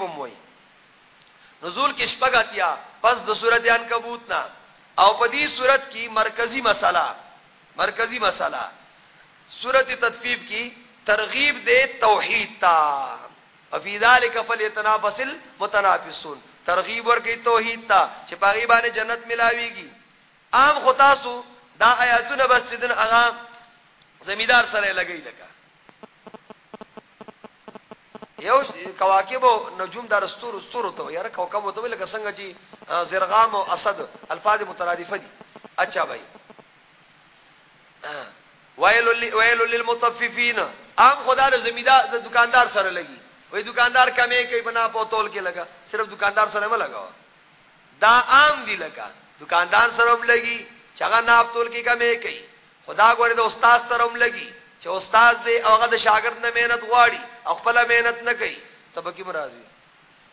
هم وای نزول کې شپږ اتیا پس د سورته عنکبوت نه او په دې صورت کې مرکزی مسله مرکزی مسله سورته تطفیف کې ترغیب دے توحید تا فی ذلک فلیتنافس المتنافسون ترغیب ورکی توحید تا چې پاغي باندې جنت ملاویږي عام خطاسو دا آیاتونه بس دن اغا زمیدار سره لګی لگا یو کواکب او نجوم دار ستورو ستورو ته یاره کوكب ته لکه څنګه چې زرغام او اسد الفاظ مترادفه دي اچھا بھائی ویل ویل للمطففین عام خدا د زمیدار د دکاندار سره لګي وای دکاندار کمې کوي بنا په تول کې لګا صرف دکاندار سره مې لګاو دا عام دی لګا دکاندار سره هم لګي چغه ناپ تول کې کمې کوي خدا ګوره د استاد سره هم لګي چې استاد دې او هغه د شاګرد نه مهنت غواړي او خپل مهنت نه کوي تبکی مرضی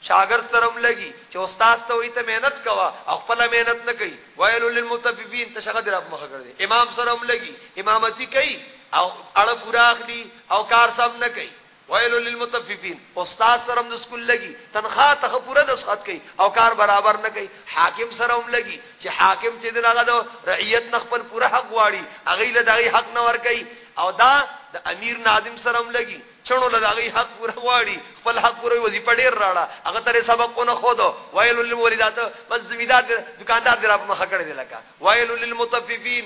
شاګرد سره هم لګي چې استاد ته وي ته مهنت کوا او خپل مهنت نه کوي ویل للمتففین ته شغه درب مخ کړ دي امام سره هم لګي امامتی کوي او اړه پورا اخلي او کار سم نه کوي ويل للمطففين استاد سره هم د سکول لګي تنخوا ته پوره د سخت کوي او کار برابر نه کوي حاکم سره هم لګي چې حاکم چې دغه د رعیت نه خپل پوره حق غواړي اغه له دغه حق نه ور کوي او دا د امیر ناظم سره هم لګي چړو له دغه حق پوره غواړي خپل حق پوره وظیفه ډیر راړه هغه ترې سبق نه خو دو ويل للمولدات بس زمیدار دکاندار دی را په مخ کړی دی لکه ويل للمطففين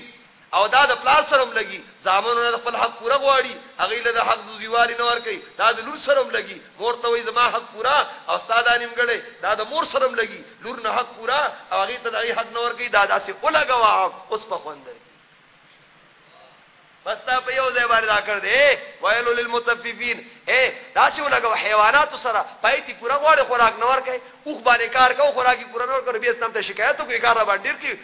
او دا د پلار سره هم لګي، زامنو نه خپل حق پوره غواړي، هغوی له د حق د زویوالي نه ورکوي، دا د لور سره هم لګي، مور ته وايي زما حق پوره او ستا دا نیمګړی، دا د مور سره هم لګي، لور نه حق پوره او هغې ته د هغې حق نه ورکوي، دا داسې ولګوه عف اوس په خوند درکړي. بس دا په یو ځای باندې دا کړ دی ویل للمطففین اے داسې ولګو حیوانات سره پایتی پورا غوړ خوراک نور کوي اوخ باندې کار کو خوراکي پورا نور کوي به اسلام ته شکایت کوي کار باندې ډیر کوي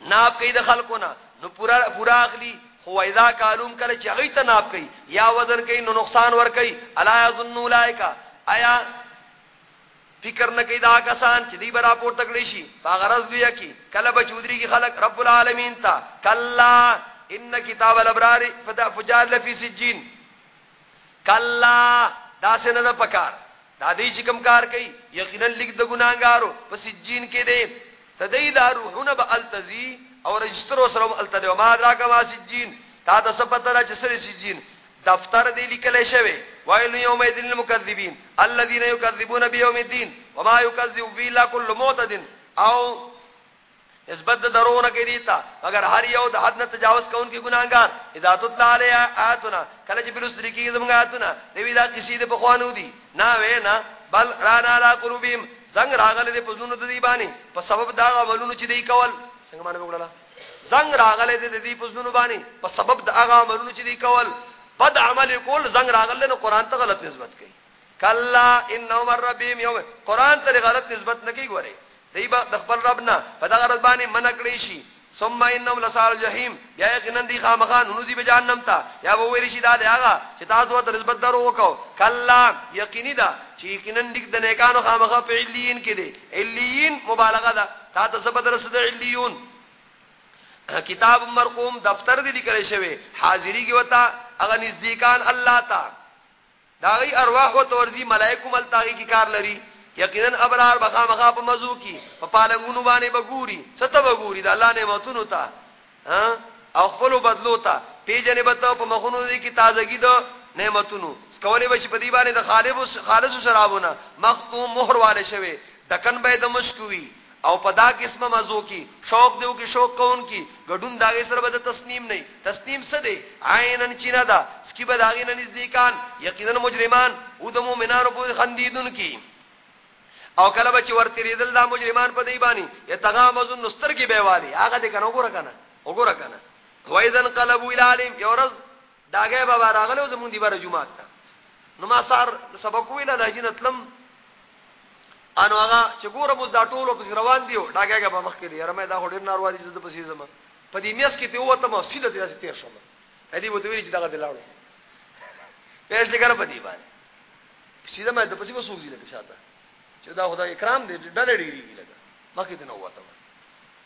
ناب کوي د خلکو نه نو پورا پورا اخلي خو اذا کالوم کله چې هغه ته ناب کوي یا وزن کوي نو نقصان ور کوي الا یظن اولایکا آیا فکر نه کوي دا کسان چې دی برا پور تکلی شي فغرض دوی کی کله بچودري کی خلق رب العالمین تا کلا ان کتاب الابرار فدا فجار لفی سجین کلا داسې نه ده پکار دا دی چې کوم کار کوي یقینا لیک د ګناګارو په سجین کې دی تدای دا روحونه به التزی او رجستر وسره التدی ما دراک ما سجین تا د سپته را چې سره سجین دفتر دی لیکل شوی وایل یوم الدین المکذبین الذين یکذبون بیوم الدین وما یکذب الا کل معتد او نسبت د درو نه کیدی تا مگر هر یو د حد نه تجاوز کون کی ګناګار اذا تطلع علی آیاتنا کله چې بلوس لري کی زمغه آیاتنا دوی دا کسی د بخوانو دی نه وې نه بل رانا لا قلوبهم زنګ راغله د پزونو د دی باندې په سبب دا غولونو چې دی کول څنګه باندې وګړه زنګ راغله د دی پزونو باندې په سبب دا غولونو چې دی کول بد عمل کول زنګ راغله نو قران ته غلط نسبت کوي کلا انهم عن ربهم یوم قران ته غلط نسبت نه کی ګوره دی به د خپل رب نه په دغه رب باندې منع کړی شي ثم انهم لسال الجحیم بیا یقینا دی خامخان نوزی به جهنم ته یا به ویل شي دا دی هغه چې تاسو ورته نسبت درو وکاو کلا یقیني دا چې یقینا لیک د نیکانو خامخا په علیین کې دی علیین مبالغه ده تا ته سبد رسد علیون کتاب مرقوم دفتر دی لیکل شوی حاضری کې وتا هغه نزدیکان الله تعالی د هغوی ارواحو ته ورځي، ملائک هم هلته هغوی کي کار لري، يقيناً ابرار به خامخا په مزو کي په پالنګونو باندي به ګوري، څه ته به ګوري؟ د الله نعمتونو ته او خپلو بدلو ته، پېژنې به ته په مخونو د دوی کي تازګي د نعمتونو، څکولې به شي په دوی باندي د خالصو شرابو نه، مخ، مهر والې شوې، ډکن به يې د مشکو وي. او په دا قسمه مزو کی شوق دیو کی شوق کون کی ګډون داغه سره بده تسنیم نه تسنیم څه دی عینن چینه دا سکی به داغه نه نزدیکان یقینا مجرمان او د مؤمنانو په خندیدون کی او کله به چې ورته ریدل دا مجرمان په دی باندې یتغامزون نستر کی بیوالی هغه د کنه وګوره کنه وګوره کنه وایذن قلبو الالم یورز ډاګی بابا راغلو زمون دی بار جمعات ته نو ما سار سبق ویل الله جنت لم انو هغه چې ګوره مو دا ټولو پس روان دیو ډاګه به مخ کې دی رمه دا هډیر ناروا دي زده پسې زما په دې میاس کې ته وته مو سیده دې تیر شوم هدي وته ویل چې دا دلاړو پېښ دې کړ په دې باندې سیده مې د پسې وسوځي لکه شاته چې دا خدای کرام دې ډلې ډېری لګا مخ کې نه وته